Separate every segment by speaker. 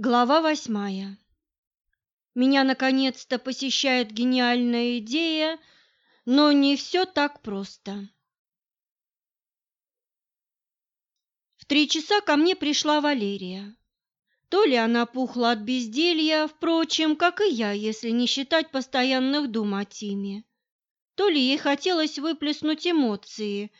Speaker 1: Глава восьмая. Меня наконец-то посещает гениальная идея, но не все так просто. В три часа ко мне пришла Валерия. То ли она пухла от безделья, впрочем, как и я, если не считать постоянных дум о Тиме, то ли ей хотелось выплеснуть эмоции,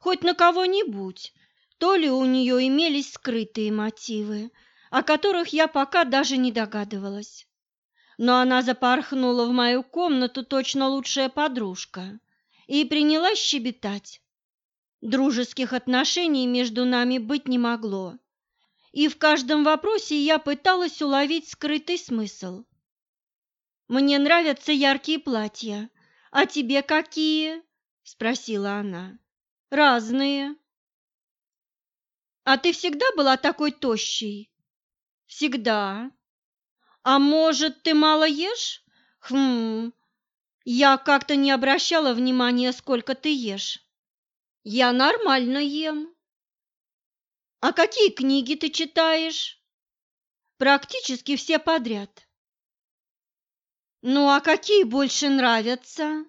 Speaker 1: хоть на кого-нибудь, то ли у нее имелись скрытые мотивы – о которых я пока даже не догадывалась. Но она запорхнула в мою комнату точно лучшая подружка и принялась щебетать. Дружеских отношений между нами быть не могло, и в каждом вопросе я пыталась уловить скрытый смысл. «Мне нравятся яркие платья, а тебе какие?» – спросила она. «Разные». «А ты всегда была такой тощей?» Всегда. А может, ты мало ешь? Хм. Я как-то не обращала внимания, сколько ты ешь. Я нормально ем. А какие книги ты читаешь? Практически все подряд. Ну, а какие больше нравятся?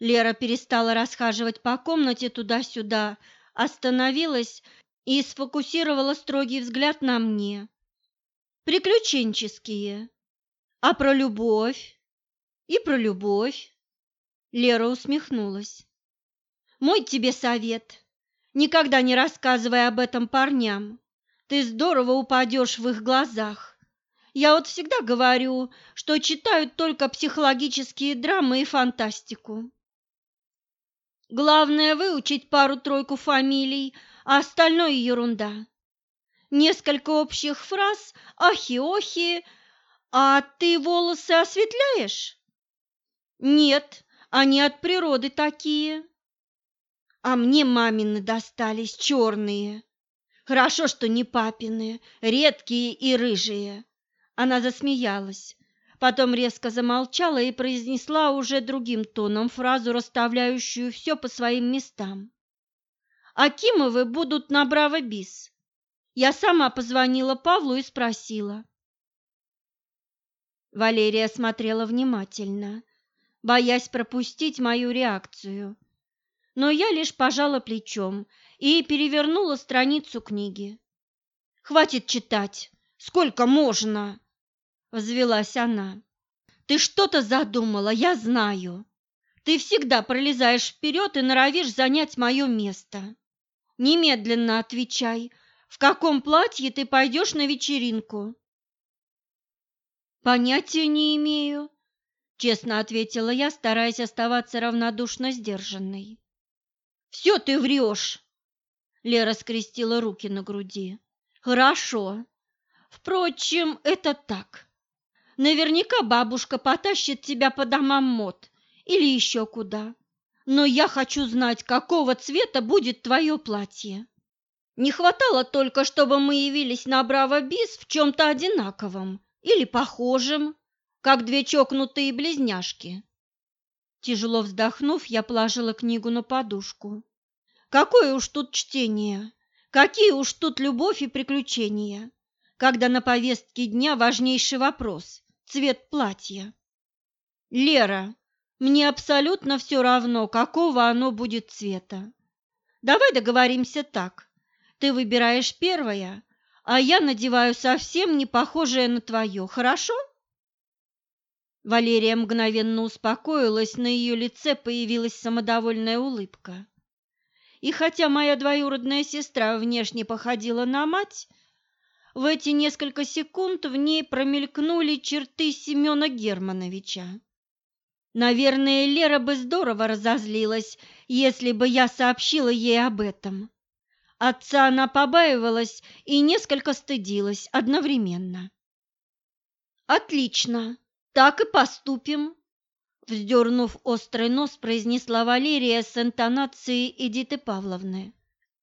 Speaker 1: Лера перестала расхаживать по комнате туда-сюда, остановилась и сфокусировала строгий взгляд на мне приключенческие. А про любовь? И про любовь. Лера усмехнулась. Мой тебе совет. Никогда не рассказывай об этом парням. Ты здорово упадешь в их глазах. Я вот всегда говорю, что читают только психологические драмы и фантастику. Главное выучить пару-тройку фамилий, а остальное ерунда несколько общих фраз «ахи-охи», «а ты волосы осветляешь?» «Нет, они от природы такие». «А мне мамины достались черные. Хорошо, что не папины, редкие и рыжие». Она засмеялась, потом резко замолчала и произнесла уже другим тоном фразу, расставляющую все по своим местам. «Акимовы будут на Браво-Бис. Я сама позвонила Павлу и спросила. Валерия смотрела внимательно, боясь пропустить мою реакцию. Но я лишь пожала плечом и перевернула страницу книги. «Хватит читать! Сколько можно?» – взвелась она. «Ты что-то задумала, я знаю. Ты всегда пролезаешь вперед и норовишь занять мое место. Немедленно отвечай, в каком платье ты пойдешь на вечеринку?» «Понятия не имею», — честно ответила я, стараясь оставаться равнодушно сдержанной. «Все ты врешь!» — Лера скрестила руки на груди. «Хорошо. Впрочем, это так. Наверняка бабушка потащит тебя по домам мод или еще куда. Но я хочу знать, какого цвета будет твое платье». Не хватало только, чтобы мы явились на Браво-Бис в чем-то одинаковом или похожем, как две чокнутые близняшки. Тяжело вздохнув, я положила книгу на подушку. Какое уж тут чтение, какие уж тут любовь и приключения, когда на повестке дня важнейший вопрос – цвет платья. Лера, мне абсолютно все равно, какого оно будет цвета. Давай договоримся так. Ты выбираешь первое, а я надеваю совсем не похожее на твое, хорошо?» Валерия мгновенно успокоилась, на ее лице появилась самодовольная улыбка. И хотя моя двоюродная сестра внешне походила на мать, в эти несколько секунд в ней промелькнули черты Семена Германовича. Наверное, Лера бы здорово разозлилась, если бы я сообщила ей об этом. Отца она побаивалась и несколько стыдилась одновременно. «Отлично, так и поступим», – вздернув острый нос, произнесла Валерия с интонацией Эдиты Павловны.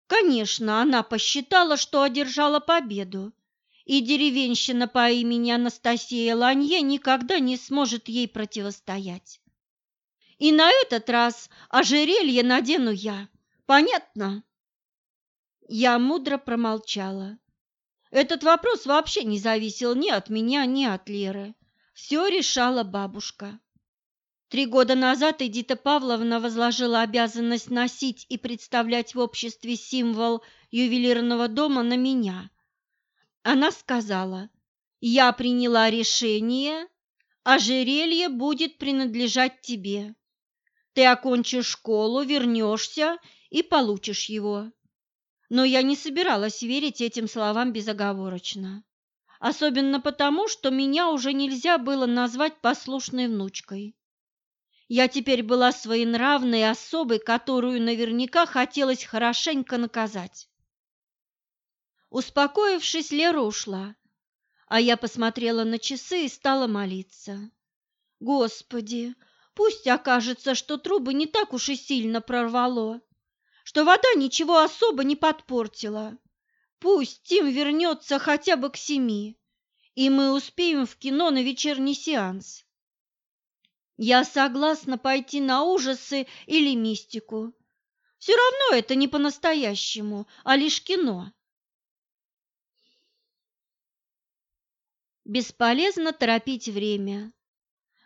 Speaker 1: Конечно, она посчитала, что одержала победу, и деревенщина по имени Анастасия Ланье никогда не сможет ей противостоять. И на этот раз ожерелье надену я, понятно? Я мудро промолчала. Этот вопрос вообще не зависел ни от меня, ни от Леры. Все решала бабушка. Три года назад Эдита Павловна возложила обязанность носить и представлять в обществе символ ювелирного дома на меня. Она сказала, «Я приняла решение, ожерелье будет принадлежать тебе. Ты окончишь школу, вернешься и получишь его». Но я не собиралась верить этим словам безоговорочно. Особенно потому, что меня уже нельзя было назвать послушной внучкой. Я теперь была своенравной особой, которую наверняка хотелось хорошенько наказать. Успокоившись, Лера ушла, а я посмотрела на часы и стала молиться. Господи, пусть окажется, что трубы не так уж и сильно прорвало, что вода ничего особо не подпортила. Пусть Тим вернется хотя бы к семи, и мы успеем в кино на вечерний сеанс. Я согласна пойти на ужасы или мистику. Все равно это не по-настоящему, а лишь кино. Бесполезно торопить время.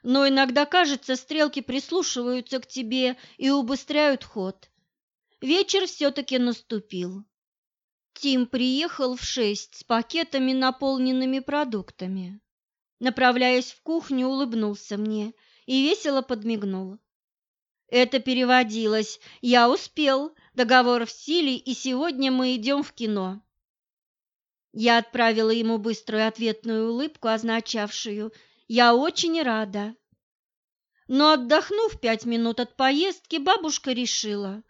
Speaker 1: Но иногда, кажется, стрелки прислушиваются к тебе и убыстряют ход. Вечер все-таки наступил. Тим приехал в шесть с пакетами, наполненными продуктами. Направляясь в кухню, улыбнулся мне – и весело подмигнул. Это переводилось «Я успел, договор в силе, и сегодня мы идем в кино». Я отправила ему быструю ответную улыбку, означавшую «Я очень рада». Но отдохнув пять минут от поездки, бабушка решила,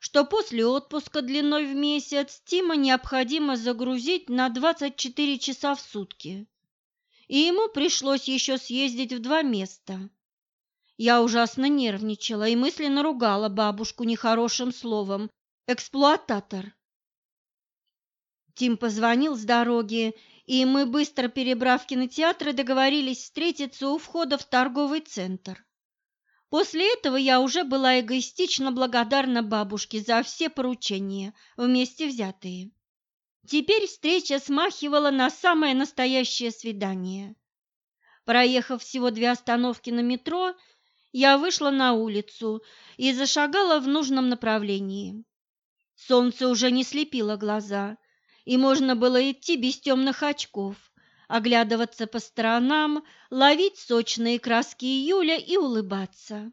Speaker 1: что после отпуска длиной в месяц Тима необходимо загрузить на 24 часа в сутки. И ему пришлось еще съездить в два места я ужасно нервничала и мысленно ругала бабушку нехорошим словом «эксплуататор». Тим позвонил с дороги, и мы, быстро перебрав кинотеатры, договорились встретиться у входа в торговый центр. После этого я уже была эгоистично благодарна бабушке за все поручения, вместе взятые. Теперь встреча смахивала на самое настоящее свидание. Проехав всего две остановки на метро, я вышла на улицу и зашагала в нужном направлении. Солнце уже не слепило глаза, и можно было идти без темных очков, оглядываться по сторонам, ловить сочные краски июля и улыбаться.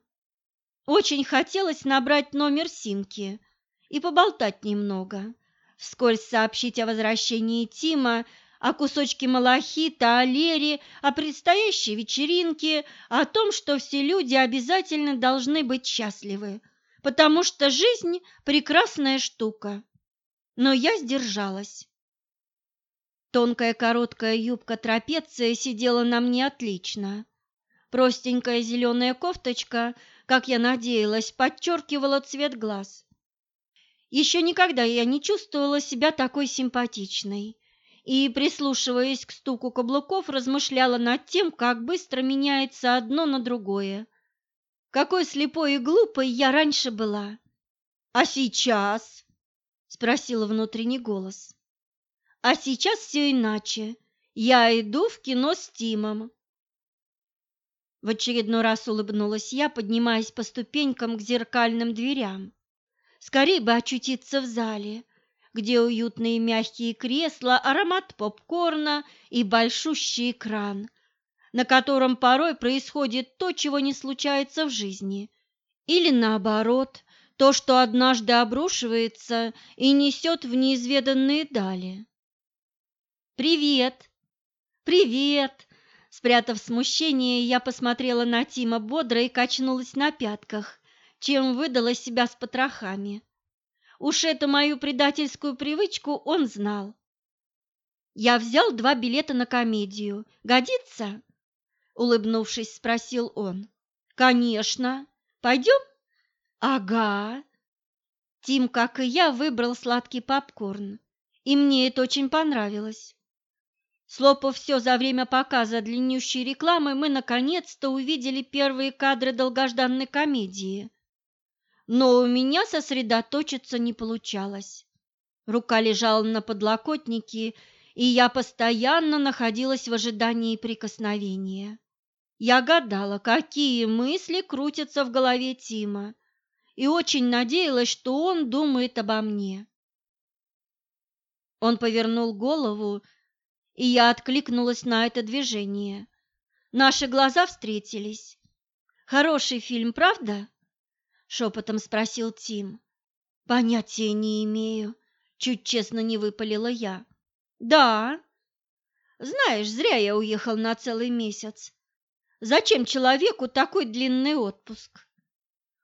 Speaker 1: Очень хотелось набрать номер Симки и поболтать немного, вскользь сообщить о возвращении Тима о кусочке малахита, о Лере, о предстоящей вечеринке, о том, что все люди обязательно должны быть счастливы, потому что жизнь – прекрасная штука. Но я сдержалась. Тонкая короткая юбка трапеция сидела на мне отлично. Простенькая зеленая кофточка, как я надеялась, подчеркивала цвет глаз. Еще никогда я не чувствовала себя такой симпатичной и, прислушиваясь к стуку каблуков, размышляла над тем, как быстро меняется одно на другое. Какой слепой и глупой я раньше была. А сейчас? спросила внутренний голос. А сейчас все иначе. Я иду в кино с Тимом. В очередной раз улыбнулась я, поднимаясь по ступенькам к зеркальным дверям. Скорее бы очутиться в зале, где уютные мягкие кресла, аромат попкорна и большущий экран, на котором порой происходит то, чего не случается в жизни, или наоборот, то, что однажды обрушивается и несет в неизведанные дали. «Привет! Привет!» Спрятав смущение, я посмотрела на Тима бодро и качнулась на пятках, чем выдала себя с потрохами. Уж эту мою предательскую привычку он знал. «Я взял два билета на комедию. Годится?» Улыбнувшись, спросил он. «Конечно. Пойдем?» «Ага». Тим, как и я, выбрал сладкий попкорн, и мне это очень понравилось. Слопав все за время показа длиннющей рекламы, мы наконец-то увидели первые кадры долгожданной комедии но у меня сосредоточиться не получалось. Рука лежала на подлокотнике, и я постоянно находилась в ожидании прикосновения. Я гадала, какие мысли крутятся в голове Тима, и очень надеялась, что он думает обо мне. Он повернул голову, и я откликнулась на это движение. Наши глаза встретились. «Хороший фильм, правда?» — шепотом спросил Тим. «Понятия не имею», — чуть честно не выпалила я. «Да. Знаешь, зря я уехал на целый месяц. Зачем человеку такой длинный отпуск?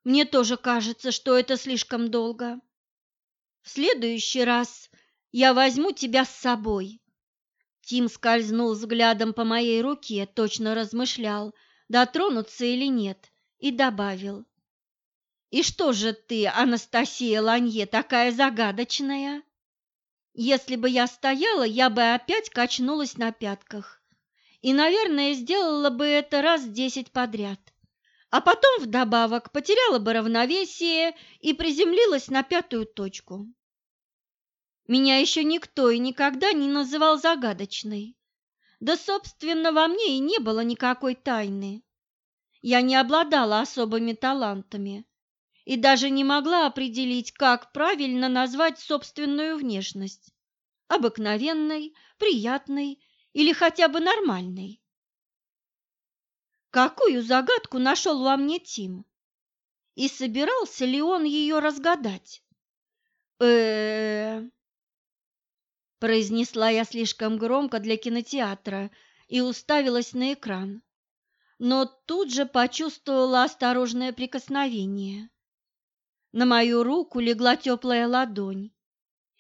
Speaker 1: Мне тоже кажется, что это слишком долго. В следующий раз я возьму тебя с собой. Тим скользнул взглядом по моей руке, точно размышлял, дотронуться или нет, и добавил. «И что же ты, Анастасия Ланье, такая загадочная?» Если бы я стояла, я бы опять качнулась на пятках. И, наверное, сделала бы это раз десять подряд. А потом вдобавок потеряла бы равновесие и приземлилась на пятую точку. Меня еще никто и никогда не называл загадочной. Да, собственно, во мне и не было никакой тайны. Я не обладала особыми талантами и даже не могла определить, как правильно назвать собственную внешность – обыкновенной, приятной или хотя бы нормальной. Какую загадку нашел во мне Тим? И собирался ли он ее разгадать? э произнесла я слишком громко для кинотеатра и уставилась на экран. Но тут же почувствовала осторожное прикосновение. На мою руку легла теплая ладонь,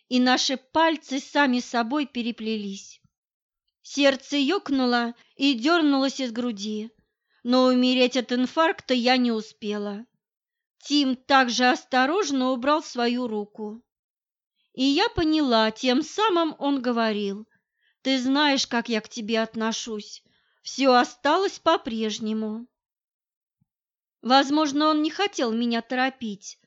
Speaker 1: и наши пальцы сами собой переплелись. Сердце ёкнуло и дернулось из груди, но умереть от инфаркта я не успела. Тим также осторожно убрал свою руку. И я поняла, тем самым он говорил, «Ты знаешь, как я к тебе отношусь, все осталось по-прежнему». Возможно, он не хотел меня торопить,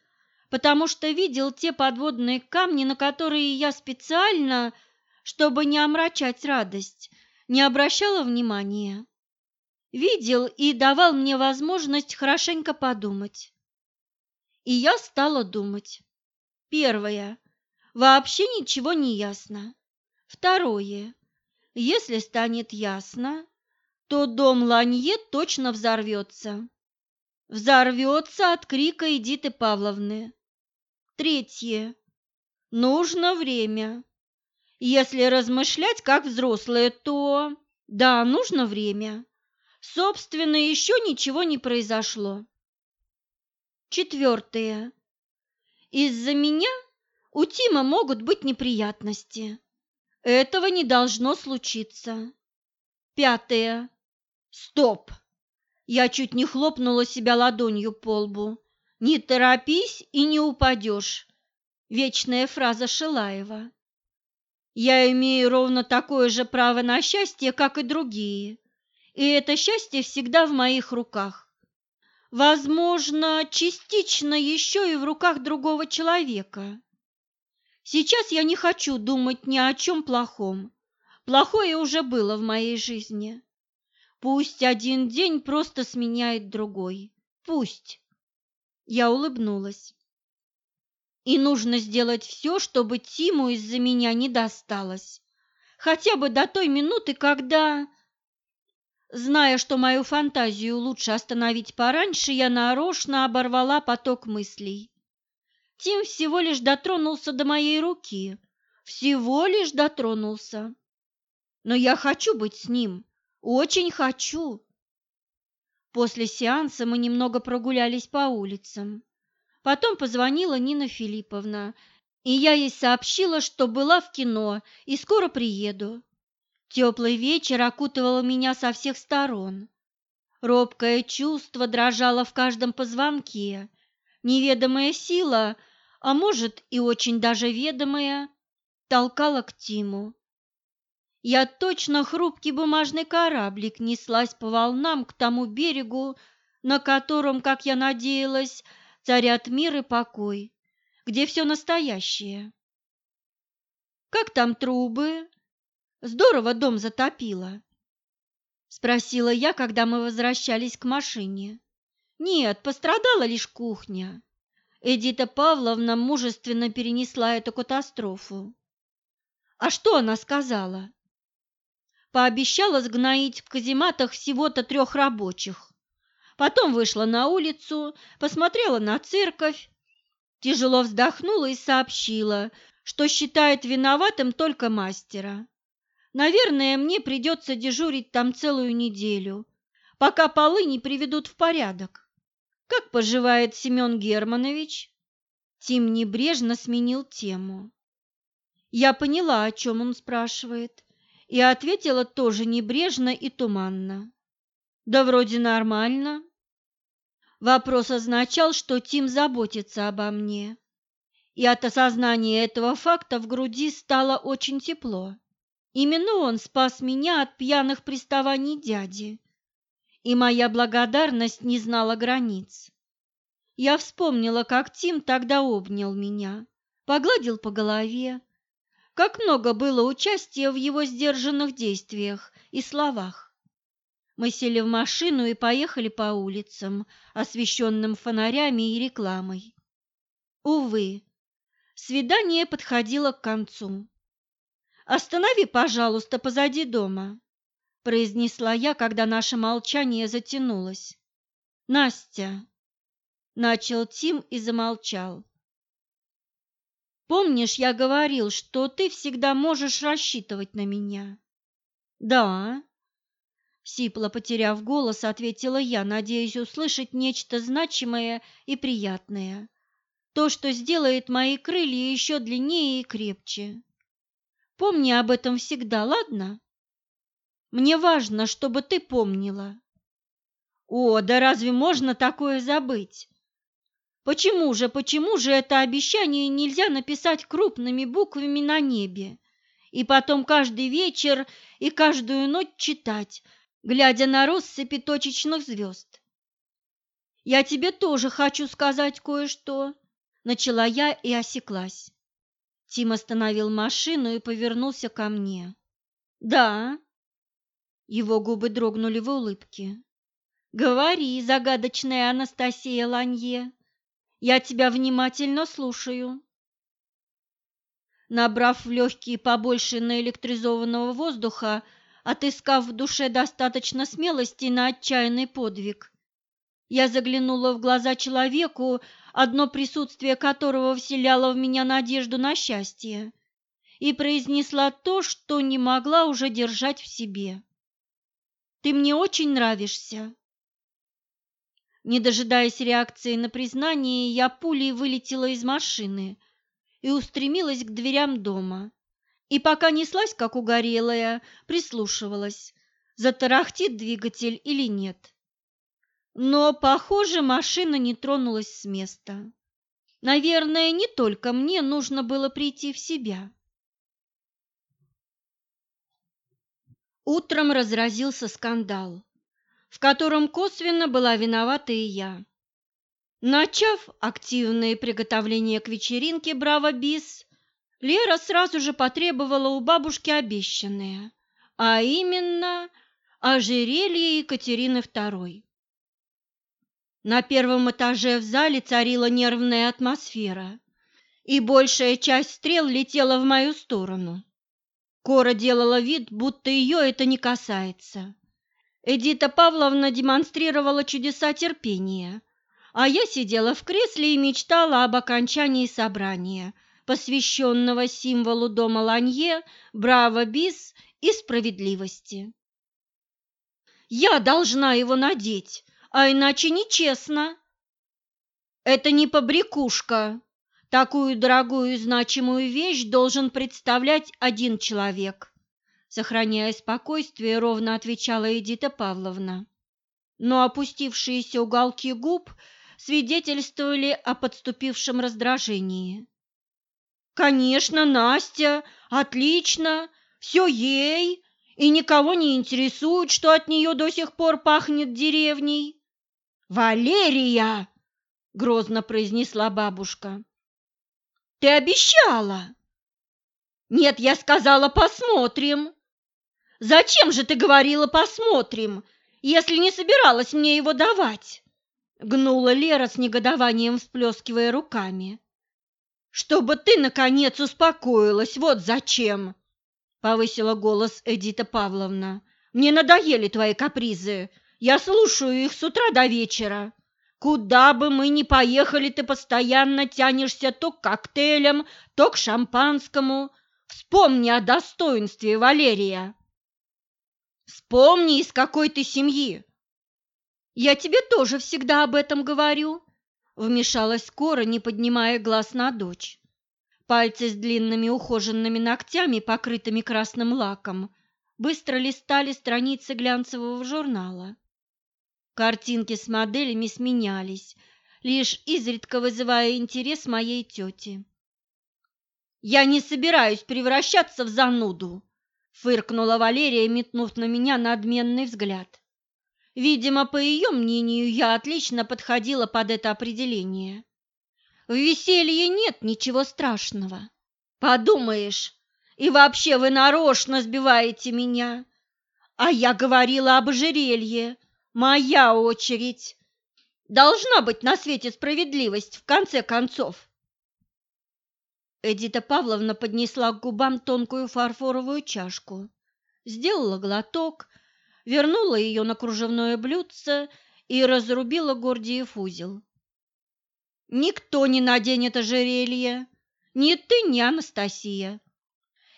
Speaker 1: потому что видел те подводные камни, на которые я специально, чтобы не омрачать радость, не обращала внимания. Видел и давал мне возможность хорошенько подумать. И я стала думать. Первое. Вообще ничего не ясно. Второе. Если станет ясно, то дом Ланье точно взорвется. Взорвется от крика Эдиты Павловны. Третье. Нужно время. Если размышлять как взрослые, то... Да, нужно время. Собственно, еще ничего не произошло. Четвертое. Из-за меня у Тима могут быть неприятности. Этого не должно случиться. Пятое. Стоп! Я чуть не хлопнула себя ладонью по лбу. «Не торопись и не упадешь» – вечная фраза Шилаева. Я имею ровно такое же право на счастье, как и другие, и это счастье всегда в моих руках. Возможно, частично еще и в руках другого человека. Сейчас я не хочу думать ни о чем плохом. Плохое уже было в моей жизни. Пусть один день просто сменяет другой. Пусть. Я улыбнулась. И нужно сделать все, чтобы Тиму из-за меня не досталось. Хотя бы до той минуты, когда... Зная, что мою фантазию лучше остановить пораньше, я нарочно оборвала поток мыслей. Тим всего лишь дотронулся до моей руки. Всего лишь дотронулся. Но я хочу быть с ним. Очень хочу. После сеанса мы немного прогулялись по улицам. Потом позвонила Нина Филипповна, и я ей сообщила, что была в кино и скоро приеду. Теплый вечер окутывал меня со всех сторон. Робкое чувство дрожало в каждом позвонке. Неведомая сила, а может и очень даже ведомая, толкала к Тиму. Я точно хрупкий бумажный кораблик неслась по волнам к тому берегу, на котором, как я надеялась, царят мир и покой, где все настоящее. «Как там трубы?» здорово дом затопило?» – спросила я, когда мы возвращались к машине. «Нет, пострадала лишь кухня». Эдита Павловна мужественно перенесла эту катастрофу. «А что она сказала?» Пообещала сгноить в казематах всего-то трех рабочих. Потом вышла на улицу, посмотрела на церковь, тяжело вздохнула и сообщила, что считает виноватым только мастера. Наверное, мне придется дежурить там целую неделю, пока полы не приведут в порядок. Как поживает Семен Германович? Тим небрежно сменил тему. Я поняла, о чем он спрашивает, и ответила тоже небрежно и туманно. Да вроде нормально. Вопрос означал, что Тим заботится обо мне и от осознания этого факта в груди стало очень тепло. Именно он спас меня от пьяных приставаний дяди, и моя благодарность не знала границ. Я вспомнила, как Тим тогда обнял меня, погладил по голове, как много было участия в его сдержанных действиях и словах. Мы сели в машину и поехали по улицам, освещенным фонарями и рекламой. Увы, Свидание подходило к концу. «Останови, пожалуйста, позади дома», – произнесла я, когда наше молчание затянулось. «Настя», – начал Тим и замолчал. «Помнишь, я говорил, что ты всегда можешь рассчитывать на меня?» «Да», – сипло потеряв голос, ответила я, надеясь услышать нечто значимое и приятное то, что сделает мои крылья еще длиннее и крепче. Помни об этом всегда, ладно? Мне важно, чтобы ты помнила. О, да разве можно такое забыть? Почему же, почему же это обещание нельзя написать крупными буквами на небе и потом каждый вечер и каждую ночь читать, глядя на россыпи точечных звезд? Я тебе тоже хочу сказать кое-что. Начала я и осеклась. Тим остановил машину и повернулся ко мне. «Да». Его губы дрогнули в улыбке. «Говори, загадочная Анастасия Ланье, я тебя внимательно слушаю». Набрав в легкие побольше наэлектризованного воздуха, отыскав в душе достаточно смелости на отчаянный подвиг, я заглянула в глаза человеку, одно присутствие которого вселяло в меня надежду на счастье, и произнесла то, что не могла уже держать в себе. «Ты мне очень нравишься». Не дожидаясь реакции на признание, я пулей вылетела из машины и устремилась к дверям дома. И пока неслась, как угорелая, прислушивалась, затарахтит двигатель или нет. Но, похоже, машина не тронулась с места. Наверное, не только мне нужно было прийти в себя. Утром разразился скандал, в котором косвенно была виновата и я. Начав активные приготовления к вечеринке «Браво Бис», Лера сразу же потребовала у бабушки обещанное, а именно ожерелье Екатерины II. На первом этаже в зале царила нервная атмосфера, и большая часть стрел летела в мою сторону. Кора делала вид, будто ее это не касается. Эдита Павловна демонстрировала чудеса терпения, а я сидела в кресле и мечтала об окончании собрания, посвященного символу дома Ланье, браво бис и справедливости. «Я должна его надеть!» а иначе нечестно. Это не побрякушка. Такую дорогую и значимую вещь должен представлять один человек. Сохраняя спокойствие, ровно отвечала Эдита Павловна. Но опустившиеся уголки губ свидетельствовали о подступившем раздражении. «Конечно, Настя, отлично, все ей, и никого не интересует, что от нее до сих пор пахнет деревней. «Валерия!» – грозно произнесла бабушка. «Ты обещала!» «Нет, я сказала, посмотрим!» Зачем же ты говорила «посмотрим», если не собиралась мне его давать?» Гнула Лера с негодованием, всплескивая руками. «Чтобы ты, наконец, успокоилась, вот зачем!» Повысила голос Эдита Павловна. «Мне надоели твои капризы. Я слушаю их с утра до вечера. Куда бы мы ни поехали, ты постоянно тянешься то к коктейлям, то к шампанскому. Вспомни о достоинстве Валерия. Вспомни, из какой ты семьи. Я тебе тоже всегда об этом говорю, вмешалась Кора, не поднимая глаз на дочь. Пальцы с длинными ухоженными ногтями, покрытыми красным лаком, быстро листали страницы глянцевого журнала. Картинки с моделями сменялись, лишь изредка вызывая интерес моей тети. «Я не собираюсь превращаться в зануду», — фыркнула Валерия, метнув на меня надменный взгляд. Видимо, по ее мнению, я отлично подходила под это определение. В веселье нет ничего страшного. Подумаешь, и вообще вы нарочно сбиваете меня. А я говорила об ожерелье, Моя очередь. Должна быть на свете справедливость, в конце концов. Эдита Павловна поднесла к губам тонкую фарфоровую чашку, сделала глоток, вернула ее на кружевное блюдце и разрубила Гордиев узел. «Никто не наденет ожерелье, ни ты, ни Анастасия.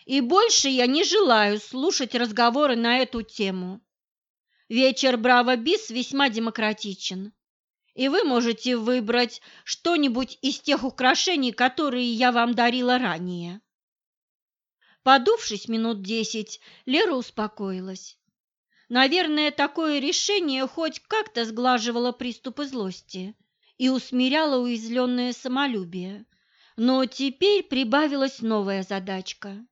Speaker 1: И больше я не желаю слушать разговоры на эту тему. Вечер Браво Бис весьма демократичен, и вы можете выбрать что-нибудь из тех украшений, которые я вам дарила ранее. Подувшись минут десять, Лера успокоилась. Наверное, такое решение хоть как-то сглаживало приступы злости и усмиряло уязвленное самолюбие. Но теперь прибавилась новая задачка.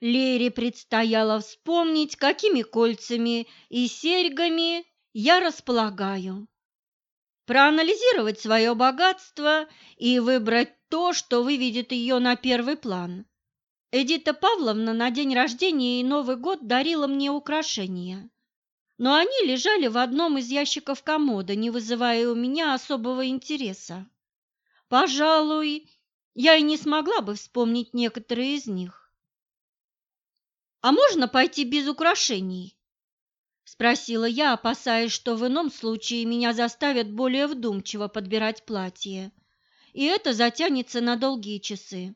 Speaker 1: Лере предстояло вспомнить, какими кольцами и серьгами я располагаю, проанализировать свое богатство и выбрать то, что выведет ее на первый план. Эдита Павловна на день рождения и Новый год дарила мне украшения, но они лежали в одном из ящиков комода, не вызывая у меня особого интереса. Пожалуй, я и не смогла бы вспомнить некоторые из них. «А можно пойти без украшений?» – спросила я, опасаясь, что в ином случае меня заставят более вдумчиво подбирать платье, и это затянется на долгие часы.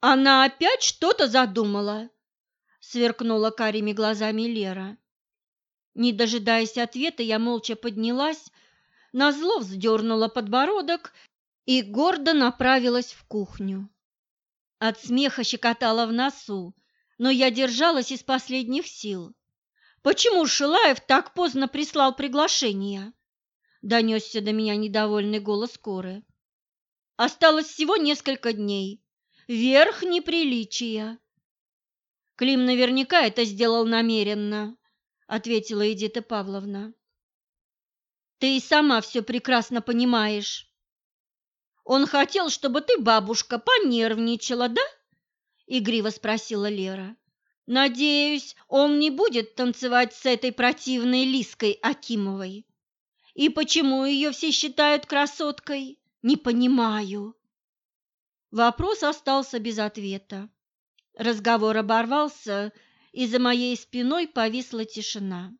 Speaker 1: «Она опять что-то задумала!» – сверкнула карими глазами Лера. Не дожидаясь ответа, я молча поднялась, назло вздернула подбородок и гордо направилась в кухню. От смеха щекотала в носу, но я держалась из последних сил. Почему Шилаев так поздно прислал приглашение? Донесся до меня недовольный голос Коры. Осталось всего несколько дней. Верх неприличия. Клим наверняка это сделал намеренно, ответила Эдита Павловна. Ты и сама все прекрасно понимаешь. Он хотел, чтобы ты, бабушка, понервничала, да? – игриво спросила Лера. «Надеюсь, он не будет танцевать с этой противной Лиской Акимовой. И почему ее все считают красоткой? Не понимаю». Вопрос остался без ответа. Разговор оборвался, и за моей спиной повисла тишина.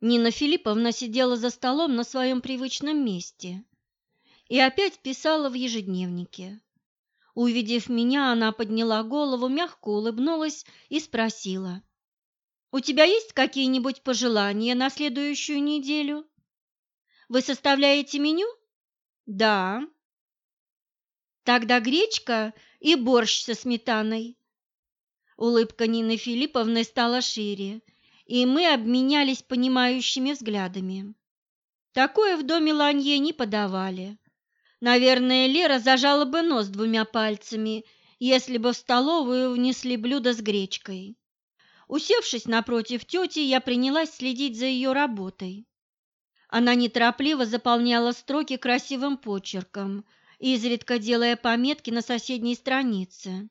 Speaker 1: Нина Филипповна сидела за столом на своем привычном месте и опять писала в ежедневнике. Увидев меня, она подняла голову, мягко улыбнулась и спросила. «У тебя есть какие-нибудь пожелания на следующую неделю? Вы составляете меню?» «Да». «Тогда гречка и борщ со сметаной». Улыбка Нины Филипповны стала шире, и мы обменялись понимающими взглядами. Такое в доме Ланье не подавали. Наверное, Лера зажала бы нос двумя пальцами, если бы в столовую внесли блюдо с гречкой. Усевшись напротив тети, я принялась следить за ее работой. Она неторопливо заполняла строки красивым почерком, изредка делая пометки на соседней странице.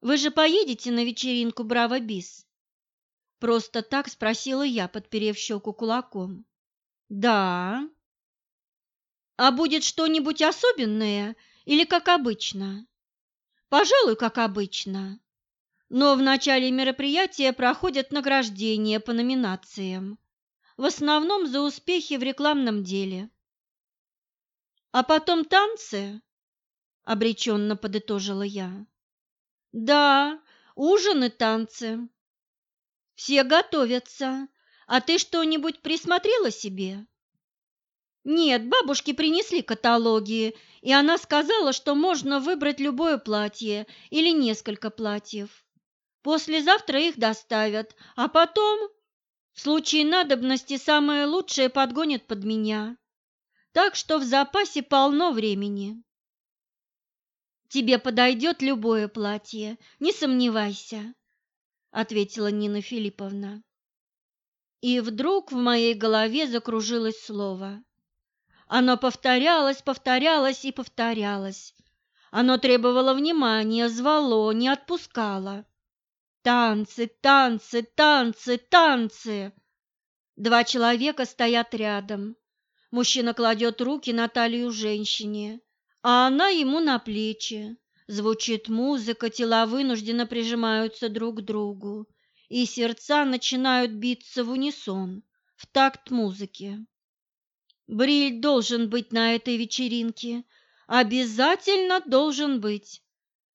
Speaker 1: Вы же поедете на вечеринку Браво Бис? Просто так спросила я, подперев щеку кулаком. Да. А будет что-нибудь особенное или как обычно? Пожалуй, как обычно. Но в начале мероприятия проходят награждения по номинациям, в основном за успехи в рекламном деле. А потом танцы, обреченно подытожила я. Да, ужин и танцы. Все готовятся. А ты что-нибудь присмотрела себе? Нет, бабушки принесли каталоги, и она сказала, что можно выбрать любое платье или несколько платьев. Послезавтра их доставят, а потом, в случае надобности, самое лучшее подгонят под меня. Так что в запасе полно времени. «Тебе подойдет любое платье, не сомневайся», — ответила Нина Филипповна. И вдруг в моей голове закружилось слово. Оно повторялось, повторялось и повторялось. Оно требовало внимания, звало, не отпускало. Танцы, танцы, танцы, танцы. Два человека стоят рядом. Мужчина кладет руки на талию женщине а она ему на плечи. Звучит музыка, тела вынужденно прижимаются друг к другу, и сердца начинают биться в унисон, в такт музыки. Бриль должен быть на этой вечеринке, обязательно должен быть.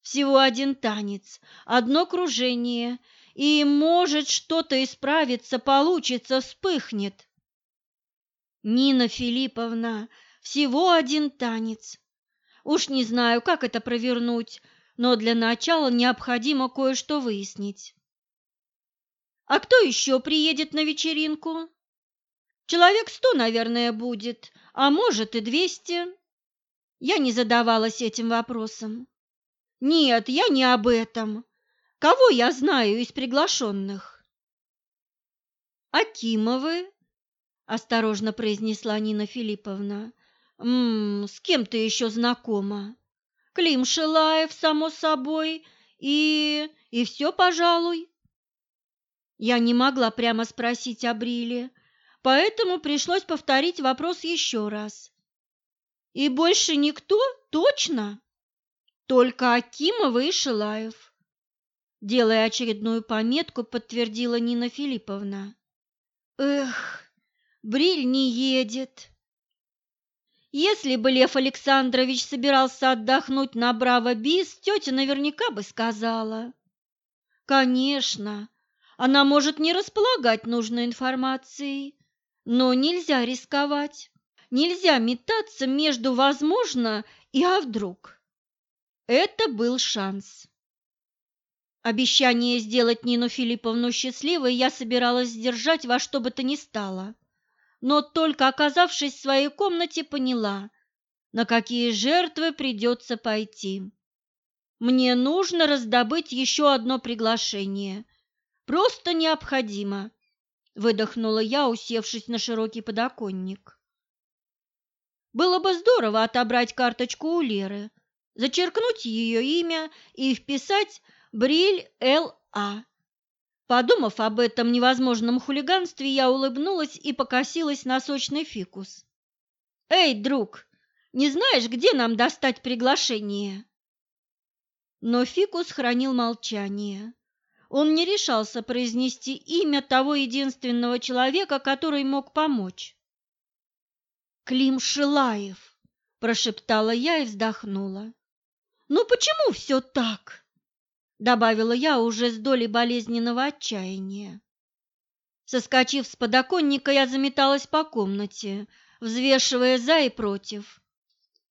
Speaker 1: Всего один танец, одно кружение, и, может, что-то исправится, получится, вспыхнет. Нина Филипповна, всего один танец, Уж не знаю, как это провернуть, но для начала необходимо кое-что выяснить. А кто еще приедет на вечеринку? Человек сто, наверное, будет, а может и двести. Я не задавалась этим вопросом. Нет, я не об этом. Кого я знаю из приглашенных? Акимовы, осторожно произнесла Нина Филипповна. Ммм, с кем ты еще знакома? Клим Шилаев, само собой, и... и все, пожалуй. Я не могла прямо спросить о Бриле, поэтому пришлось повторить вопрос еще раз. И больше никто? Точно? Только Акимова и Шилаев. Делая очередную пометку, подтвердила Нина Филипповна. Эх, Бриль не едет. Если бы Лев Александрович собирался отдохнуть на Браво-Бис, тетя наверняка бы сказала. Конечно, она может не располагать нужной информацией, но нельзя рисковать. Нельзя метаться между «возможно» и «а вдруг». Это был шанс. Обещание сделать Нину Филипповну счастливой я собиралась сдержать во что бы то ни стало но только оказавшись в своей комнате, поняла, на какие жертвы придется пойти. Мне нужно раздобыть еще одно приглашение. Просто необходимо, выдохнула я, усевшись на широкий подоконник. Было бы здорово отобрать карточку у Леры, зачеркнуть ее имя и вписать Бриль Л.А. Подумав об этом невозможном хулиганстве, я улыбнулась и покосилась на сочный фикус. «Эй, друг, не знаешь, где нам достать приглашение?» Но фикус хранил молчание. Он не решался произнести имя того единственного человека, который мог помочь. «Клим Шилаев», – прошептала я и вздохнула. «Ну почему все так?» добавила я уже с долей болезненного отчаяния. Соскочив с подоконника, я заметалась по комнате, взвешивая за и против.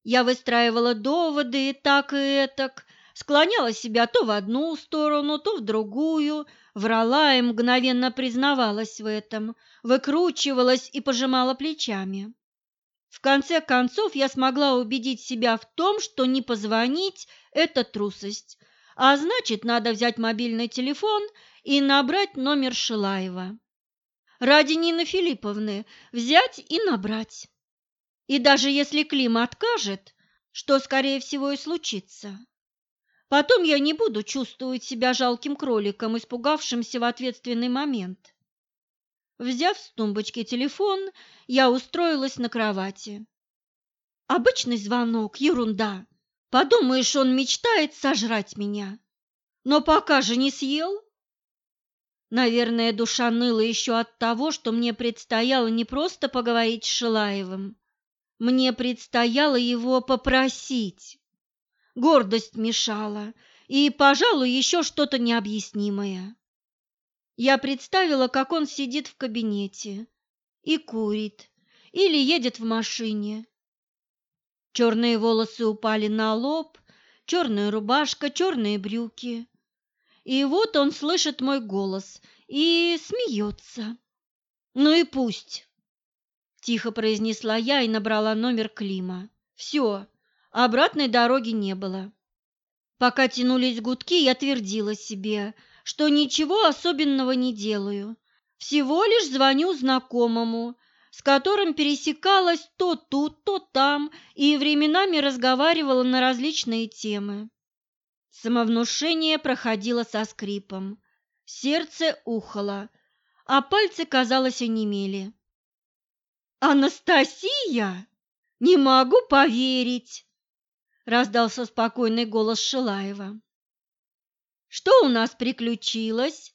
Speaker 1: Я выстраивала доводы и так, и этак, склоняла себя то в одну сторону, то в другую, врала и мгновенно признавалась в этом, выкручивалась и пожимала плечами. В конце концов я смогла убедить себя в том, что не позвонить – это трусость, а значит, надо взять мобильный телефон и набрать номер Шилаева. Ради Нины Филипповны взять и набрать. И даже если Клим откажет, что, скорее всего, и случится, Потом я не буду чувствовать себя жалким кроликом, испугавшимся в ответственный момент. Взяв с тумбочки телефон, я устроилась на кровати. Обычный звонок, ерунда. Подумаешь, он мечтает сожрать меня. Но пока же не съел. Наверное, душа ныла еще от того, что мне предстояло не просто поговорить с Шилаевым. Мне предстояло его попросить. Гордость мешала и, пожалуй, еще что-то необъяснимое. Я представила, как он сидит в кабинете и курит, или едет в машине. Черные волосы упали на лоб, черная рубашка, черные брюки. И вот он слышит мой голос и смеется. «Ну и пусть!» – тихо произнесла я и набрала номер Клима. «Все, обратной дороги не было». Пока тянулись гудки, я твердила себе, что ничего особенного не делаю. Всего лишь звоню знакомому, с которым пересекалась то тут, то там и временами разговаривала на различные темы. Самовнушение проходило со скрипом, сердце ухало, а пальцы, казалось, онемели. «Анастасия! Не могу поверить!» – раздался спокойный голос Шилаева. «Что у нас приключилось?»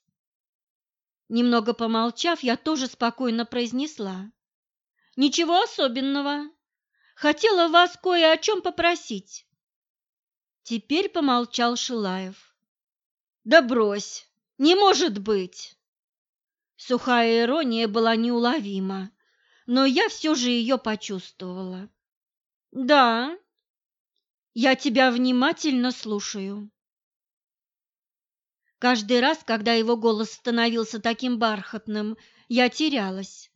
Speaker 1: Немного помолчав, я тоже спокойно произнесла. «Ничего особенного. Хотела вас кое о чем попросить». Теперь помолчал Шилаев. «Да брось! Не может быть!» Сухая ирония была неуловима, но я все же ее почувствовала. «Да, я тебя внимательно слушаю». Каждый раз, когда его голос становился таким бархатным, я терялась.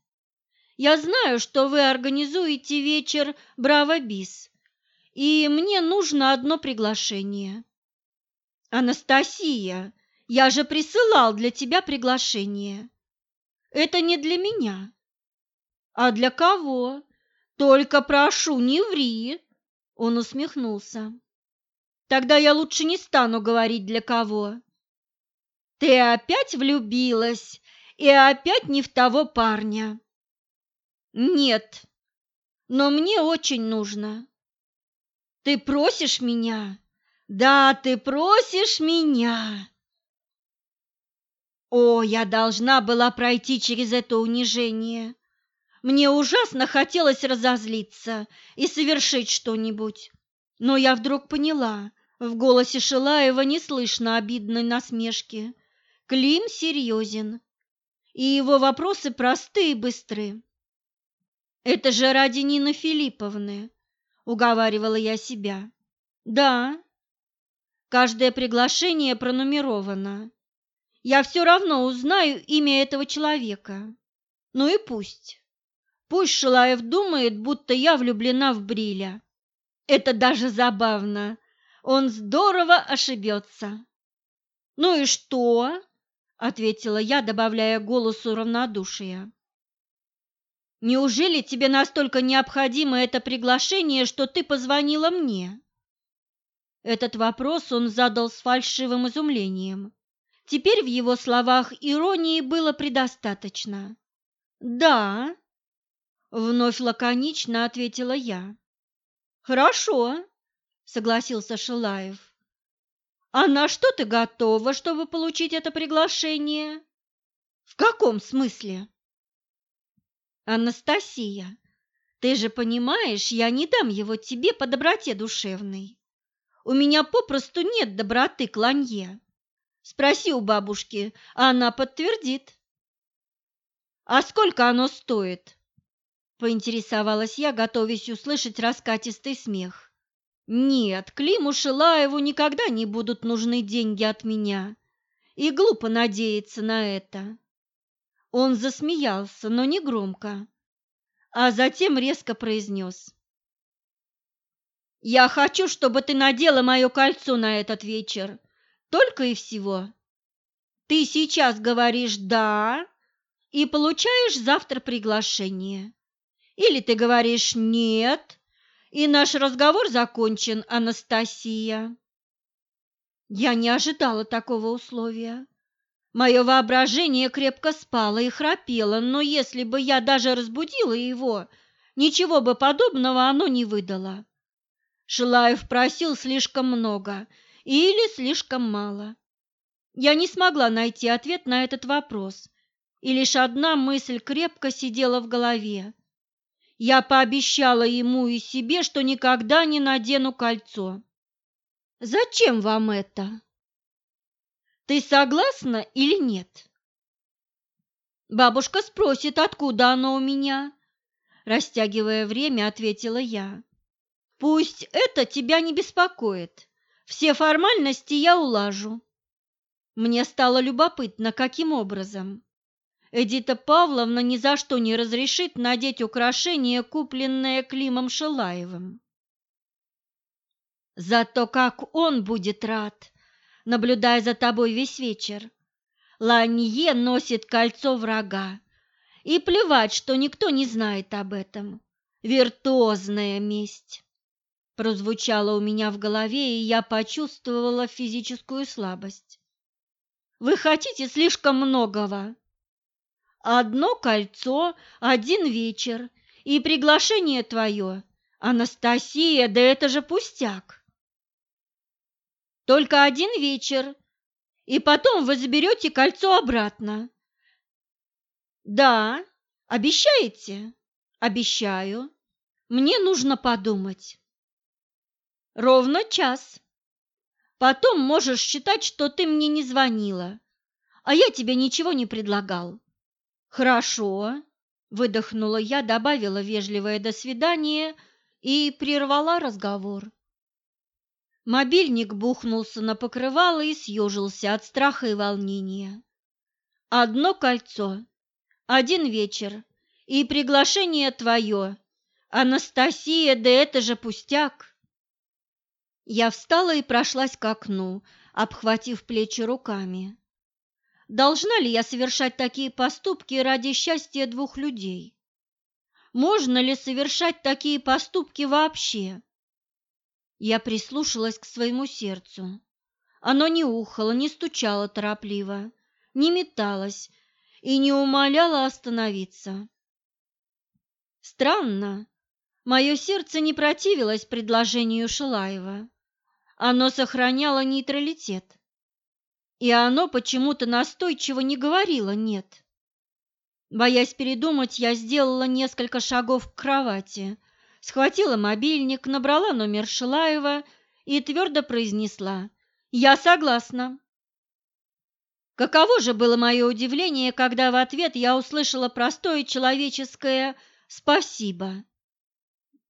Speaker 1: «Я знаю, что вы организуете вечер «Браво Бис», и мне нужно одно приглашение. Анастасия, я же присылал для тебя приглашение. Это не для меня. А для кого? Только прошу, не ври. Он усмехнулся. Тогда я лучше не стану говорить для кого. Ты опять влюбилась и опять не в того парня. Нет, но мне очень нужно. Ты просишь меня? Да, ты просишь меня. О, я должна была пройти через это унижение. Мне ужасно хотелось разозлиться и совершить что-нибудь. Но я вдруг поняла, в голосе Шилаева не слышно обидной насмешки. Клим серьезен, и его вопросы просты и быстры. Это же ради Нины Филипповны уговаривала я себя. Да, каждое приглашение пронумеровано. Я все равно узнаю имя этого человека. Ну и пусть. Пусть Шилаев думает, будто я влюблена в Бриля. Это даже забавно. Он здорово ошибется. Ну и что? ответила я, добавляя голосу равнодушия. Неужели тебе настолько необходимо это приглашение, что ты позвонила мне? Этот вопрос он задал с фальшивым изумлением. Теперь в его словах иронии было предостаточно. «Да», — вновь лаконично ответила я. «Хорошо», — согласился Шилаев. «А на что ты готова, чтобы получить это приглашение?» «В каком смысле?» Анастасия, ты же понимаешь, я не дам его тебе по доброте душевной. У меня попросту нет доброты к Ланье. Спроси у бабушки, а она подтвердит. А сколько оно стоит? Поинтересовалась я, готовясь услышать раскатистый смех. Нет, Климу Шилаеву никогда не будут нужны деньги от меня. И глупо надеяться на это. Он засмеялся, но не громко, а затем резко произнес. «Я хочу, чтобы ты надела мое кольцо на этот вечер, только и всего. Ты сейчас говоришь «да» и получаешь завтра приглашение. Или ты говоришь «нет», и наш разговор закончен, Анастасия. Я не ожидала такого условия. Мое воображение крепко спало и храпело, но если бы я даже разбудила его, ничего бы подобного оно не выдало. Шилаев просил слишком много или слишком мало. Я не смогла найти ответ на этот вопрос, и лишь одна мысль крепко сидела в голове. Я пообещала ему и себе, что никогда не надену кольцо. Зачем вам это? Ты согласна или нет? Бабушка спросит, откуда оно у меня. Растягивая время, ответила я. Пусть это тебя не беспокоит. Все формальности я улажу. Мне стало любопытно, каким образом. Эдита Павловна ни за что не разрешит надеть украшение, купленное Климом Шилаевым. Зато как он будет рад, наблюдая за тобой весь вечер. Ланье носит кольцо врага. И плевать, что никто не знает об этом. Виртуозная месть. Прозвучало у меня в голове, и я почувствовала физическую слабость. Вы хотите слишком многого. Одно кольцо, один вечер и приглашение твое. Анастасия, да это же пустяк. Только один вечер, и потом вы заберете кольцо обратно. Да, обещаете? Обещаю. Мне нужно подумать. Ровно час. Потом можешь считать, что ты мне не звонила, а я тебе ничего не предлагал. Хорошо, выдохнула я, добавила вежливое «до свидания» и прервала разговор. Мобильник бухнулся на покрывало и съежился от страха и волнения. Одно кольцо, один вечер и приглашение твое. Анастасия, да это же пустяк. Я встала и прошлась к окну, обхватив плечи руками. Должна ли я совершать такие поступки ради счастья двух людей? Можно ли совершать такие поступки вообще? Я прислушалась к своему сердцу. Оно не ухало, не стучало торопливо, не металось и не умоляло остановиться. Странно, мое сердце не противилось предложению Шилаева. Оно сохраняло нейтралитет. И оно почему-то настойчиво не говорило «нет». Боясь передумать, я сделала несколько шагов к кровати, схватила мобильник, набрала номер Шилаева и твердо произнесла «Я согласна». Каково же было мое удивление, когда в ответ я услышала простое человеческое «спасибо».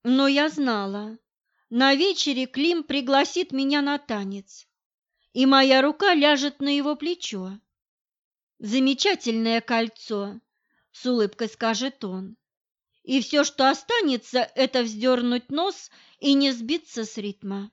Speaker 1: Но я знала, на вечере Клим пригласит меня на танец, и моя рука ляжет на его плечо. «Замечательное кольцо», — с улыбкой скажет он и все, что останется, это вздернуть нос и не сбиться с ритма.